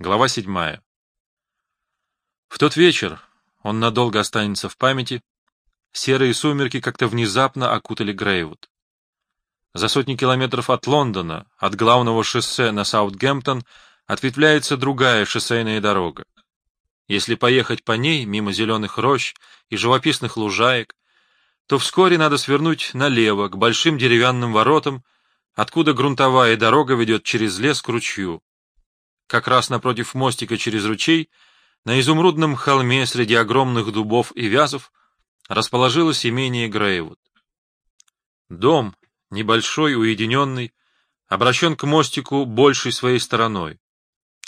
Глава седьмая. В тот вечер, он надолго останется в памяти, серые сумерки как-то внезапно окутали Грейвуд. За сотни километров от Лондона, от главного шоссе на Саутгемптон, ответвляется другая шоссейная дорога. Если поехать по ней, мимо зеленых рощ и живописных лужаек, то вскоре надо свернуть налево, к большим деревянным воротам, откуда грунтовая дорога ведет через лес к ручью. Как раз напротив мостика через ручей, на изумрудном холме среди огромных дубов и вязов, расположилось имение Грейвуд. Дом, небольшой, уединенный, обращен к мостику большей своей стороной.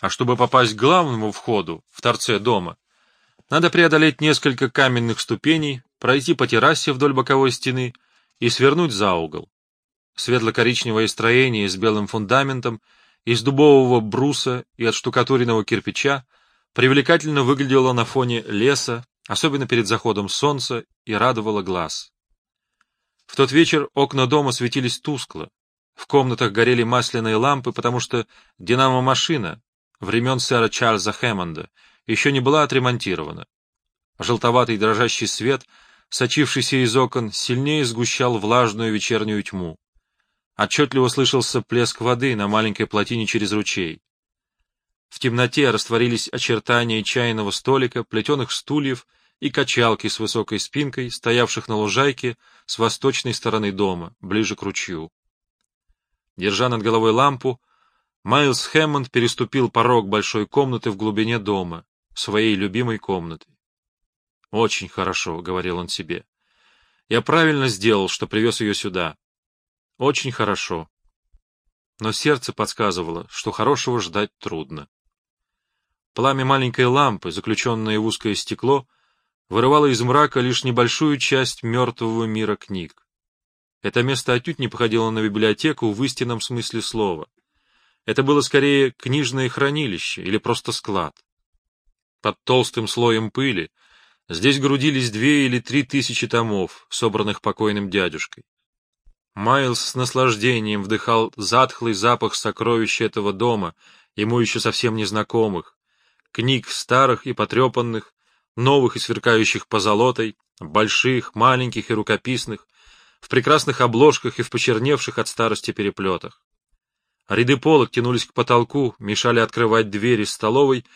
А чтобы попасть к главному входу, в торце дома, надо преодолеть несколько каменных ступеней, пройти по террасе вдоль боковой стены и свернуть за угол. Светло-коричневое строение с белым фундаментом — из дубового бруса и отштукатуренного кирпича привлекательно выглядело на фоне леса, особенно перед заходом солнца, и радовало глаз. В тот вечер окна дома светились тускло. В комнатах горели масляные лампы, потому что динамо-машина времен сэра Чарльза Хэммонда еще не была отремонтирована. Желтоватый дрожащий свет, сочившийся из окон, сильнее сгущал влажную вечернюю тьму. Отчетливо слышался плеск воды на маленькой плотине через ручей. В темноте растворились очертания чайного столика, плетеных стульев и качалки с высокой спинкой, стоявших на лужайке с восточной стороны дома, ближе к ручью. Держа над головой лампу, Майлз Хэммонд переступил порог большой комнаты в глубине дома, своей любимой комнаты. «Очень хорошо», — говорил он себе. «Я правильно сделал, что привез ее сюда. Очень хорошо. Но сердце подсказывало, что хорошего ждать трудно. Пламя маленькой лампы, заключенное в узкое стекло, вырывало из мрака лишь небольшую часть мертвого мира книг. Это место отнюдь не походило на библиотеку в истинном смысле слова. Это было скорее книжное хранилище или просто склад. Под толстым слоем пыли здесь грудились две или три тысячи томов, собранных покойным дядюшкой. Майлз с наслаждением вдыхал затхлый запах сокровищ этого дома, ему еще совсем незнакомых, книг старых и потрепанных, новых и сверкающих позолотой, больших, маленьких и рукописных, в прекрасных обложках и в почерневших от старости переплетах. Ряды полок тянулись к потолку, мешали открывать двери столовой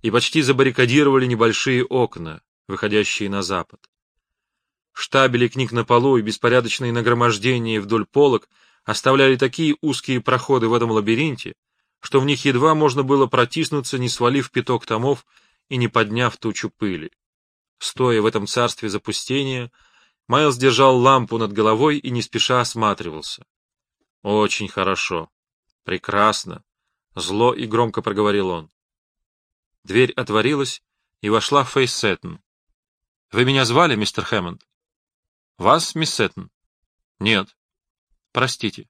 и почти забаррикадировали небольшие окна, выходящие на запад. Штабели книг на полу и беспорядочные нагромождения вдоль полок оставляли такие узкие проходы в этом лабиринте, что в них едва можно было протиснуться, не свалив пяток томов и не подняв тучу пыли. Стоя в этом царстве запустения, Майлз держал лампу над головой и не спеша осматривался. «Очень хорошо. Прекрасно. Зло и громко проговорил он. Дверь отворилась, и вошла Фейс Сеттон. «Вы меня звали, мистер Хэммонд?» Вас, мисс Сеттон? Нет. Простите.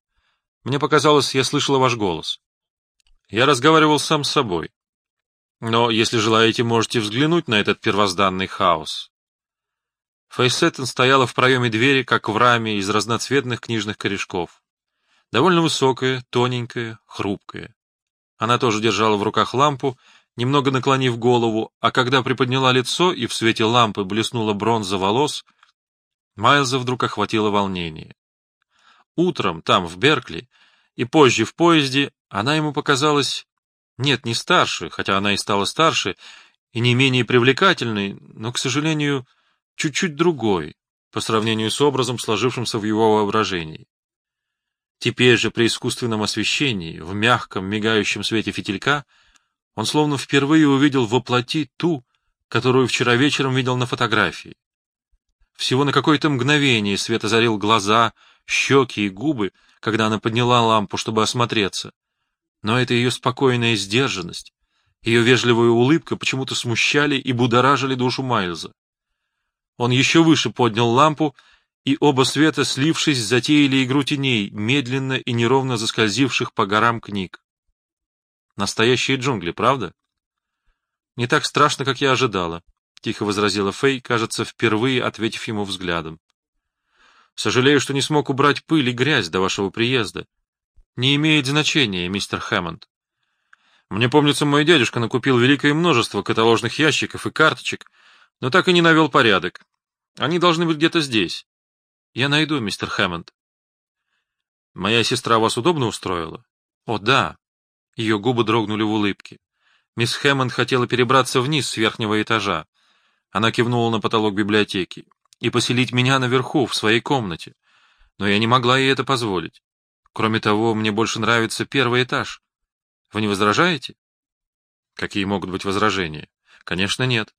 Мне показалось, я слышала ваш голос. Я разговаривал сам с собой. Но, если желаете, можете взглянуть на этот первозданный хаос. Фейсеттон стояла в проеме двери, как в раме из разноцветных книжных корешков. Довольно высокая, тоненькая, хрупкая. Она тоже держала в руках лампу, немного наклонив голову, а когда приподняла лицо и в свете лампы блеснула бронза волос — Майлза вдруг охватило волнение. Утром, там, в Беркли, и позже в поезде, она ему показалась, нет, не старше, хотя она и стала старше, и не менее привлекательной, но, к сожалению, чуть-чуть другой, по сравнению с образом, сложившимся в его воображении. Теперь же при искусственном освещении, в мягком, мигающем свете фитилька, он словно впервые увидел воплоти ту, которую вчера вечером видел на фотографии. Всего на какое-то мгновение свет озарил глаза, щеки и губы, когда она подняла лампу, чтобы осмотреться. Но это ее спокойная сдержанность, ее вежливая улыбка почему-то смущали и будоражили душу Майлза. Он еще выше поднял лампу, и оба света, слившись, затеяли игру теней, медленно и неровно заскользивших по горам книг. Настоящие джунгли, правда? Не так страшно, как я ожидала. — тихо возразила Фэй, кажется, впервые ответив ему взглядом. «Сожалею, что не смог убрать пыль и грязь до вашего приезда. Не имеет значения, мистер Хэммонд. Мне помнится, мой дядюшка накупил великое множество каталожных ящиков и карточек, но так и не навел порядок. Они должны быть где-то здесь. Я найду, мистер Хэммонд. Моя сестра вас удобно устроила? О, да. Ее губы дрогнули в улыбке. Мисс Хэммонд хотела перебраться вниз с верхнего этажа. Она кивнула на потолок библиотеки. И поселить меня наверху, в своей комнате. Но я не могла ей это позволить. Кроме того, мне больше нравится первый этаж. Вы не возражаете? Какие могут быть возражения? Конечно, нет.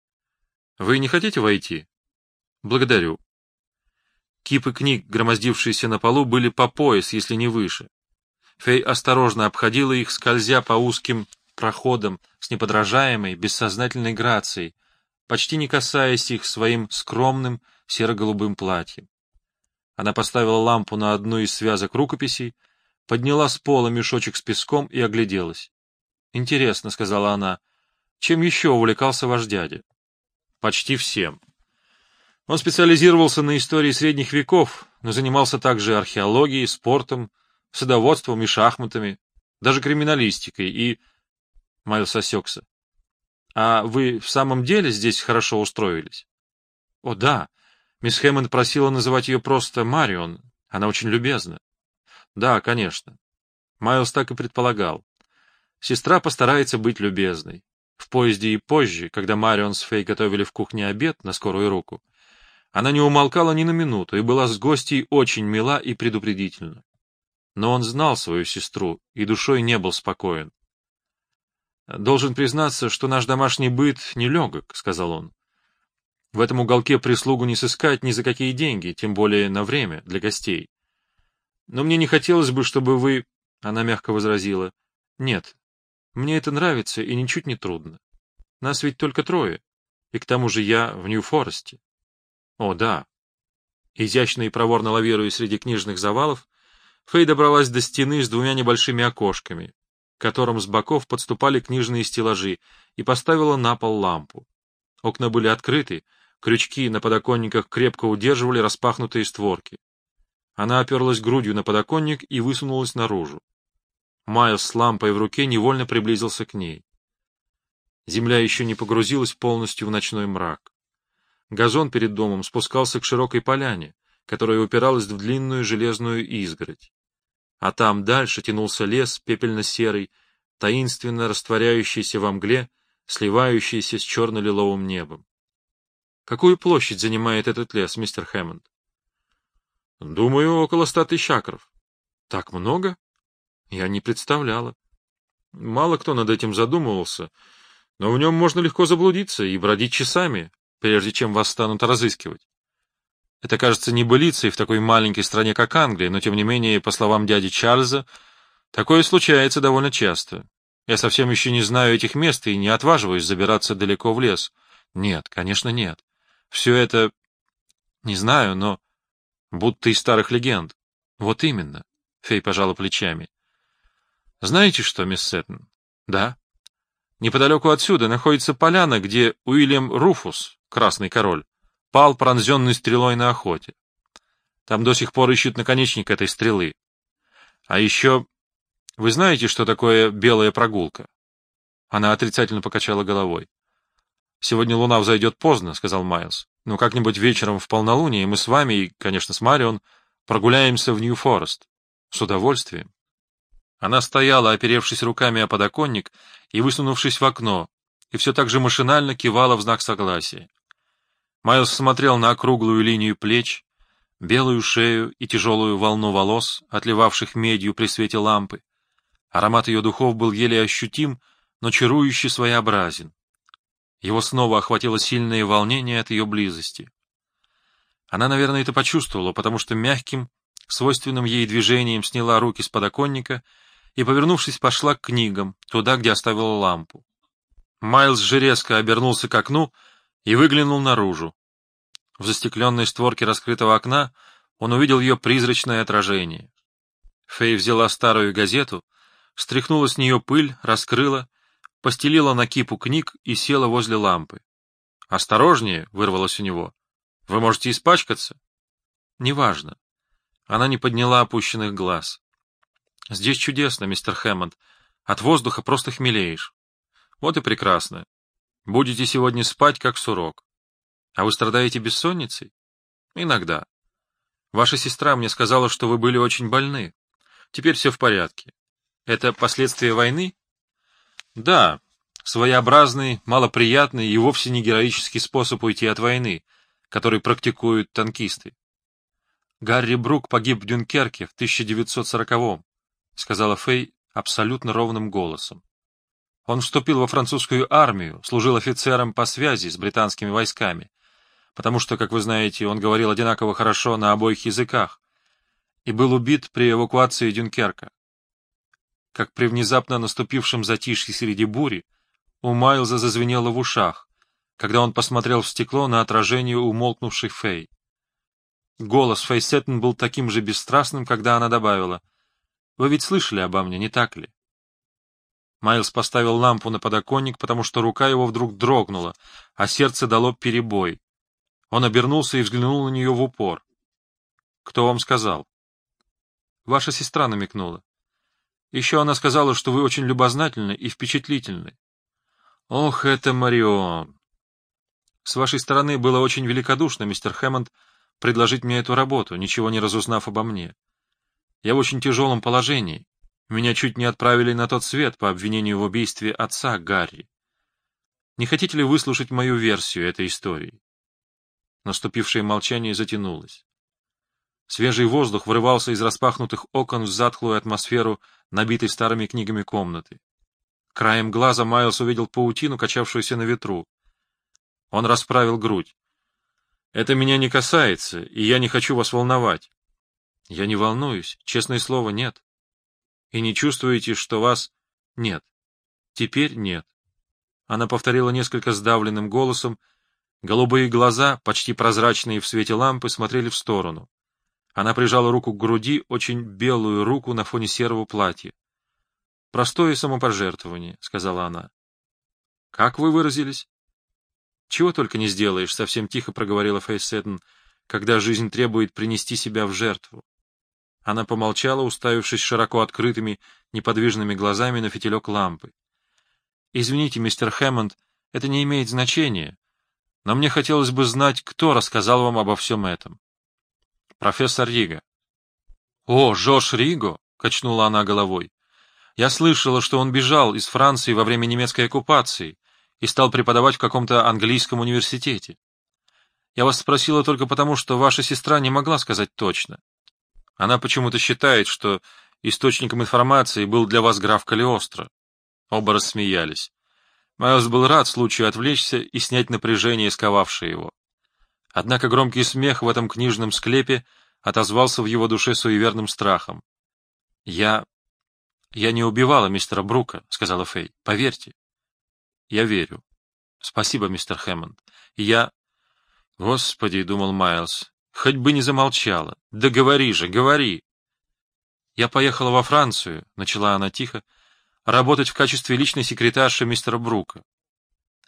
Вы не хотите войти? Благодарю. Кипы книг, громоздившиеся на полу, были по пояс, если не выше. Фей осторожно обходила их, скользя по узким проходам с неподражаемой, бессознательной грацией, почти не касаясь их своим скромным серо-голубым платьем. Она поставила лампу на одну из связок рукописей, подняла с пола мешочек с песком и огляделась. «Интересно», — сказала она, — «чем еще увлекался ваш дядя?» «Почти всем». Он специализировался на истории средних веков, но занимался также археологией, спортом, садоводством и шахматами, даже криминалистикой и... Майлз осекся. «А вы в самом деле здесь хорошо устроились?» «О, да. Мисс Хэммонд просила называть ее просто Марион. Она очень любезна». Да, конечно. Майлз так и предполагал. Сестра постарается быть любезной. В поезде и позже, когда Марион с Фей готовили в кухне обед на скорую руку, она не умолкала ни на минуту и была с гостей очень мила и предупредительна. Но он знал свою сестру и душой не был спокоен. «Должен признаться, что наш домашний быт нелегок», — сказал он. «В этом уголке прислугу не сыскать ни за какие деньги, тем более на время, для гостей. Но мне не хотелось бы, чтобы вы... Она мягко возразила. Нет, мне это нравится и ничуть не трудно. Нас ведь только трое. И к тому же я в Нью-Форесте. О, да. Изящно и проворно лавируя среди книжных завалов, Фэй добралась до стены с двумя небольшими окошками, которым с боков подступали книжные стеллажи, и поставила на пол лампу. Окна были открыты, крючки на подоконниках крепко удерживали распахнутые створки. Она оперлась грудью на подоконник и высунулась наружу. Майлз с лампой в руке невольно приблизился к ней. Земля еще не погрузилась полностью в ночной мрак. Газон перед домом спускался к широкой поляне, которая упиралась в длинную железную изгородь. А там дальше тянулся лес пепельно-серый, таинственно растворяющийся во мгле, сливающийся с черно-лиловым небом. Какую площадь занимает этот лес, мистер Хэммонд? Думаю, около ста тысяч акров. Так много? Я не представляла. Мало кто над этим задумывался, но в нем можно легко заблудиться и бродить часами, прежде чем вас станут разыскивать. Это кажется небылицей в такой маленькой стране, как Англия, но тем не менее, по словам дяди Чарльза, такое случается довольно часто. Я совсем еще не знаю этих мест и не отваживаюсь забираться далеко в лес. Нет, конечно, нет. Все это... Не знаю, но... Будто из старых легенд. Вот именно. Фей пожала плечами. Знаете что, мисс Сеттон? Да. Неподалеку отсюда находится поляна, где Уильям Руфус, Красный Король, пал пронзенный стрелой на охоте. Там до сих пор ищут наконечник этой стрелы. А еще... Вы знаете, что такое белая прогулка? Она отрицательно покачала головой. «Сегодня луна взойдет поздно», — сказал Майлз. «Но как-нибудь вечером в полнолуние мы с вами и, конечно, с Марион прогуляемся в Нью-Форест. С удовольствием». Она стояла, оперевшись руками о подоконник и высунувшись в окно, и все так же машинально кивала в знак согласия. Майлз смотрел на округлую линию плеч, белую шею и тяжелую волну волос, отливавших медью при свете лампы. Аромат ее духов был еле ощутим, но чарующе своеобразен. Его снова охватило сильное волнение от ее близости. Она, наверное, это почувствовала, потому что мягким, свойственным ей движением сняла руки с подоконника и, повернувшись, пошла к книгам, туда, где оставила лампу. Майлз же резко обернулся к окну и выглянул наружу. В застекленной створке раскрытого окна он увидел ее призрачное отражение. Фэй взяла старую газету, стряхнула с нее пыль, раскрыла постелила на кипу книг и села возле лампы. «Осторожнее!» — вырвалось у него. «Вы можете испачкаться?» «Неважно». Она не подняла опущенных глаз. «Здесь чудесно, мистер Хэммонд. От воздуха просто хмелеешь. Вот и прекрасно. Будете сегодня спать, как сурок. А вы страдаете бессонницей? Иногда. Ваша сестра мне сказала, что вы были очень больны. Теперь все в порядке. Это последствия войны? Да, своеобразный, малоприятный и вовсе не героический способ уйти от войны, который практикуют танкисты. Гарри Брук погиб в Дюнкерке в 1940-м, сказала Фэй абсолютно ровным голосом. Он вступил во французскую армию, служил офицером по связи с британскими войсками, потому что, как вы знаете, он говорил одинаково хорошо на обоих языках, и был убит при эвакуации Дюнкерка. Как при внезапно наступившем затишье среди бури, у Майлза зазвенело в ушах, когда он посмотрел в стекло на отражение умолкнувшей Фэй. Голос Фэй был таким же бесстрастным, когда она добавила, «Вы ведь слышали обо мне, не так ли?» Майлз поставил лампу на подоконник, потому что рука его вдруг дрогнула, а сердце дало перебой. Он обернулся и взглянул на нее в упор. «Кто вам сказал?» «Ваша сестра намекнула. Еще она сказала, что вы очень любознательны и впечатлительны. Ох, это Марион! С вашей стороны было очень великодушно, мистер Хэммонд, предложить мне эту работу, ничего не разузнав обо мне. Я в очень тяжелом положении. Меня чуть не отправили на тот свет по обвинению в убийстве отца Гарри. Не хотите ли выслушать мою версию этой истории? Наступившее молчание затянулось. Свежий воздух врывался из распахнутых окон в затхлую атмосферу, набитой старыми книгами комнаты. Краем глаза Майлз увидел паутину, качавшуюся на ветру. Он расправил грудь. «Это меня не касается, и я не хочу вас волновать». «Я не волнуюсь, честное слово, нет». «И не чувствуете, что вас...» «Нет». «Теперь нет». Она повторила несколько сдавленным голосом. Голубые глаза, почти прозрачные в свете лампы, смотрели в сторону. Она прижала руку к груди, очень белую руку на фоне серого платья. «Простое самопожертвование», — сказала она. «Как вы выразились?» «Чего только не сделаешь», — совсем тихо проговорила Фейседн, «когда жизнь требует принести себя в жертву». Она помолчала, уставившись широко открытыми, неподвижными глазами на фитилек лампы. «Извините, мистер Хэммонд, это не имеет значения, но мне хотелось бы знать, кто рассказал вам обо всем этом». Профессор Рига. О, Жош Риго, качнула она головой. Я слышала, что он бежал из Франции во время немецкой оккупации и стал преподавать в каком-то английском университете. Я вас спросила только потому, что ваша сестра не могла сказать точно. Она почему-то считает, что источником информации был для вас граф Калиостро. Оба рассмеялись. Майлз был рад случаю отвлечься и снять напряжение, сковавшее его. Однако громкий смех в этом книжном склепе отозвался в его душе суеверным страхом. — Я... я не убивала мистера Брука, — сказала Фэй. — Поверьте. — Я верю. — Спасибо, мистер Хэммонд. Я... — Господи, — думал Майлз, — хоть бы не замолчала. Да говори же, говори. — Я поехала во Францию, — начала она тихо, — работать в качестве личной секретарши мистера Брука.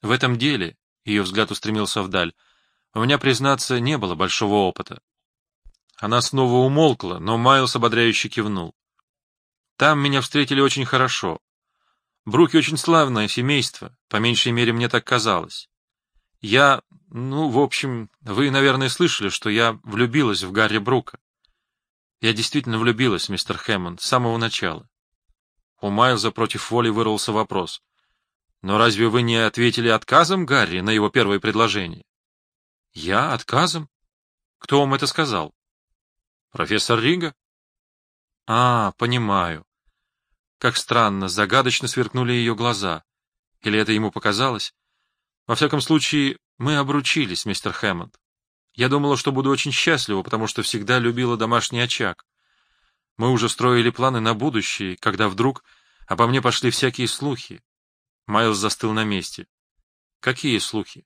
В этом деле, — ее взгляд устремился вдаль, — у меня, признаться, не было большого опыта. Она снова умолкла, но Майлз ободряюще кивнул. Там меня встретили очень хорошо. Бруки очень славное семейство, по меньшей мере мне так казалось. Я, ну, в общем, вы, наверное, слышали, что я влюбилась в Гарри Брука. Я действительно влюбилась, мистер Хэммонд, с самого начала. У Майлза против воли вырвался вопрос. Но разве вы не ответили отказом Гарри на его первое предложение? Я? Отказом? Кто вам это сказал? Профессор Рига? А, понимаю. Как странно, загадочно сверкнули ее глаза. Или это ему показалось? Во всяком случае, мы обручились, мистер Хэммонд. Я думала, что буду очень счастлива, потому что всегда любила домашний очаг. Мы уже строили планы на будущее, когда вдруг обо мне пошли всякие слухи. Майлз застыл на месте. Какие слухи?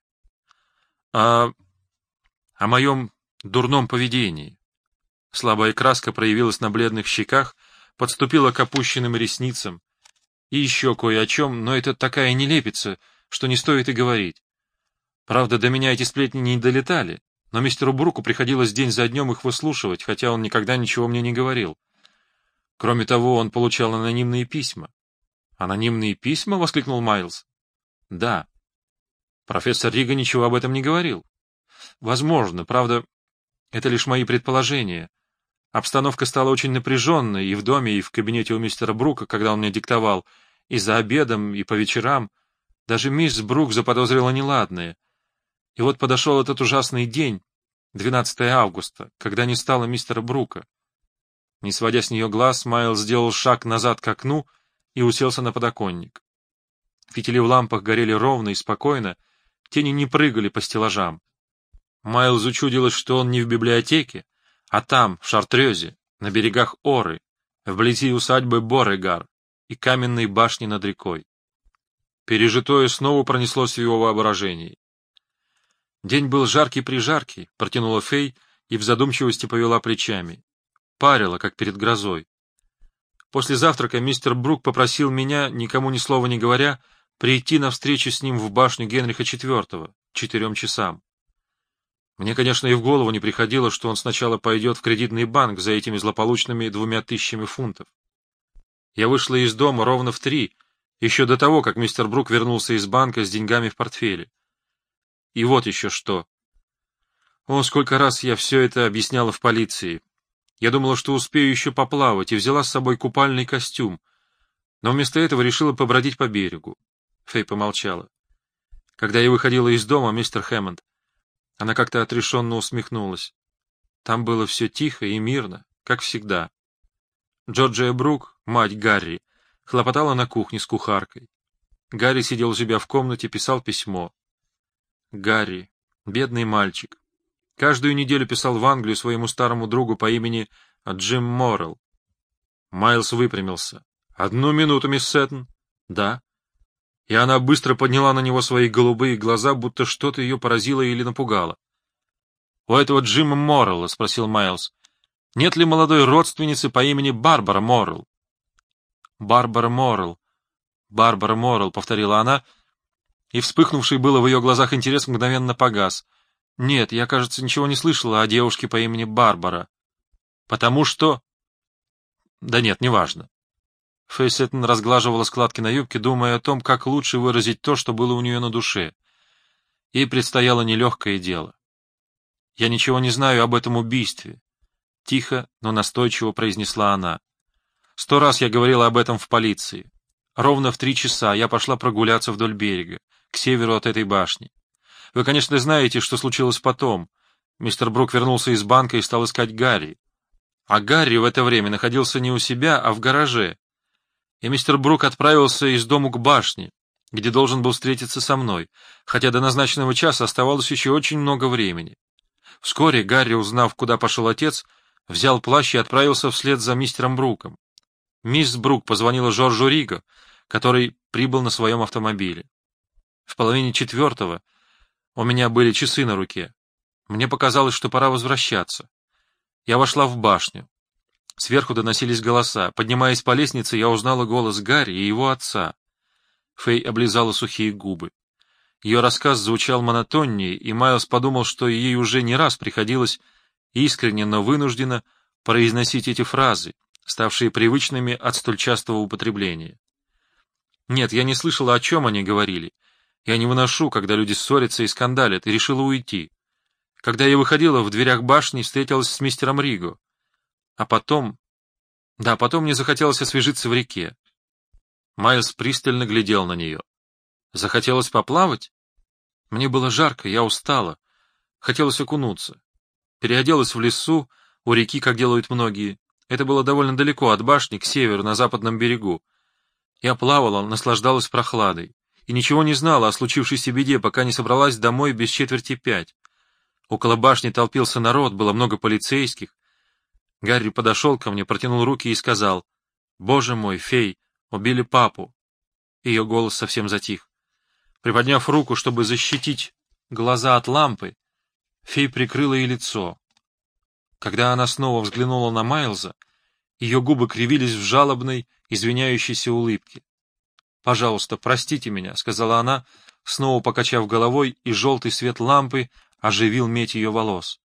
А о моем дурном поведении. Слабая краска проявилась на бледных щеках, подступила к опущенным ресницам. И еще кое о чем, но это такая нелепица, что не стоит и говорить. Правда, до меня эти сплетни не долетали, но мистеру Бруку приходилось день за днем их выслушивать, хотя он никогда ничего мне не говорил. Кроме того, он получал анонимные письма. «Анонимные письма?» — воскликнул Майлз. «Да». Профессор Рига ничего об этом не говорил. «Возможно, правда, это лишь мои предположения. Обстановка стала очень напряженной и в доме, и в кабинете у мистера Брука, когда он мне диктовал, и за обедом, и по вечерам. Даже мисс Брук заподозрила неладное. И вот подошел этот ужасный день, 12 августа, когда не стало мистера Брука. Не сводя с нее глаз, Майл сделал шаг назад к окну и уселся на подоконник. Фитили в лампах горели ровно и спокойно, тени не прыгали по стеллажам. Майлзу чудилось, что он не в библиотеке, а там, в Шартрезе, на берегах Оры, вблизи усадьбы Борегар и каменной башни над рекой. Пережитое снова пронеслось в его воображении. День был жаркий-прижаркий, протянула Фей и в задумчивости повела плечами. Парила, как перед грозой. После завтрака мистер Брук попросил меня, никому ни слова не говоря, прийти на встречу с ним в башню Генриха IV, четырем часам. Мне, конечно, и в голову не приходило, что он сначала пойдет в кредитный банк за этими злополучными двумя тысячами фунтов. Я вышла из дома ровно в три, еще до того, как мистер Брук вернулся из банка с деньгами в портфеле. И вот еще что. О, сколько раз я все это объясняла в полиции. Я думала, что успею еще поплавать, и взяла с собой купальный костюм, но вместо этого решила побродить по берегу. Фэй помолчала. Когда я выходила из дома, мистер Хэммонд, она как-то отрешенно усмехнулась. Там было все тихо и мирно, как всегда. Джорджия Брук, мать Гарри, хлопотала на кухне с кухаркой. Гарри сидел у себя в комнате, писал письмо. Гарри, бедный мальчик. Каждую неделю писал в Англию своему старому другу по имени Джим Моррелл. Майлз выпрямился. «Одну минуту, мисс Сэттон». «Да» и она быстро подняла на него свои голубые глаза, будто что-то ее поразило или напугало. — У этого Джима Моррелла, — спросил Майлз, — нет ли молодой родственницы по имени Барбара Моррелл? — Барбара Моррелл, Барбара Моррелл, — повторила она, и вспыхнувший было в ее глазах интерес мгновенно погас. — Нет, я, кажется, ничего не слышала о девушке по имени Барбара. — Потому что... — Да нет, неважно. Фейсеттон разглаживала складки на юбке, думая о том, как лучше выразить то, что было у нее на душе. Ей предстояло нелегкое дело. «Я ничего не знаю об этом убийстве», — тихо, но настойчиво произнесла она. «Сто раз я говорила об этом в полиции. Ровно в три часа я пошла прогуляться вдоль берега, к северу от этой башни. Вы, конечно, знаете, что случилось потом. Мистер Брук вернулся из банка и стал искать Гарри. А Гарри в это время находился не у себя, а в гараже, и мистер Брук отправился из дому к башне, где должен был встретиться со мной, хотя до назначенного часа оставалось еще очень много времени. Вскоре Гарри, узнав, куда пошел отец, взял плащ и отправился вслед за мистером Бруком. Мисс Брук позвонила Жоржу Риго, который прибыл на своем автомобиле. В половине четвертого у меня были часы на руке. Мне показалось, что пора возвращаться. Я вошла в башню. Сверху доносились голоса. Поднимаясь по лестнице, я узнала голос Гарри и его отца. Фэй облизала сухие губы. Ее рассказ звучал монотоннее, и Майлз подумал, что ей уже не раз приходилось искренне, но вынужденно произносить эти фразы, ставшие привычными от столь частого употребления. Нет, я не слышала, о чем они говорили. Я не выношу, когда люди ссорятся и скандалят, и решила уйти. Когда я выходила, в дверях башни встретилась с мистером Риго. А потом... Да, потом мне захотелось освежиться в реке. Майлз пристально глядел на нее. Захотелось поплавать? Мне было жарко, я устала. Хотелось окунуться. Переоделась в лесу, у реки, как делают многие. Это было довольно далеко от башни, к северу, на западном берегу. Я плавала, наслаждалась прохладой. И ничего не знала о случившейся беде, пока не собралась домой без четверти пять. Около башни толпился народ, было много полицейских. Гарри подошел ко мне, протянул руки и сказал, «Боже мой, фей, убили папу». Ее голос совсем затих. Приподняв руку, чтобы защитить глаза от лампы, фей прикрыла ей лицо. Когда она снова взглянула на Майлза, ее губы кривились в жалобной, извиняющейся улыбке. «Пожалуйста, простите меня», — сказала она, снова покачав головой, и желтый свет лампы оживил медь ее волос.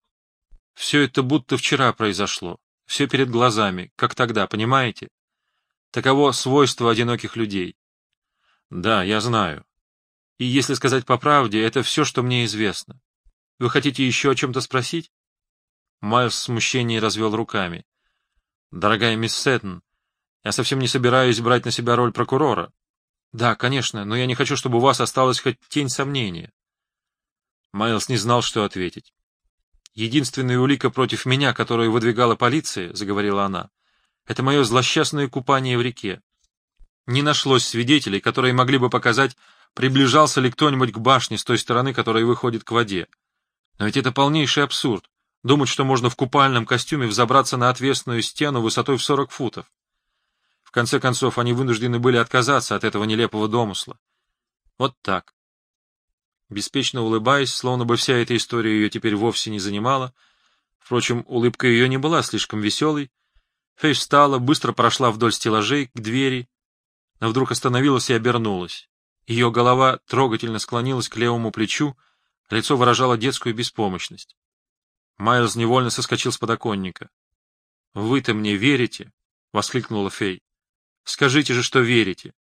Все это будто вчера произошло, все перед глазами, как тогда, понимаете? Таково свойство одиноких людей. Да, я знаю. И если сказать по правде, это все, что мне известно. Вы хотите еще о чем-то спросить? Майлз в смущении развел руками. Дорогая мисс Сэттон, я совсем не собираюсь брать на себя роль прокурора. Да, конечно, но я не хочу, чтобы у вас осталась хоть тень сомнения. Майлз не знал, что ответить. Единственная улика против меня, которую выдвигала полиция, — заговорила она, — это мое злосчастное купание в реке. Не нашлось свидетелей, которые могли бы показать, приближался ли кто-нибудь к башне с той стороны, которая выходит к воде. Но ведь это полнейший абсурд — думать, что можно в купальном костюме взобраться на отвесную стену высотой в 40 футов. В конце концов, они вынуждены были отказаться от этого нелепого домысла. Вот так. Беспечно улыбаясь, словно бы вся эта история ее теперь вовсе не занимала, впрочем, улыбка ее не была слишком веселой, Фейс встала, быстро прошла вдоль стеллажей к двери, но вдруг остановилась и обернулась. Ее голова трогательно склонилась к левому плечу, лицо выражало детскую беспомощность. Майлз невольно соскочил с подоконника. — Вы-то мне верите? — воскликнула Фей. — Скажите же, что верите.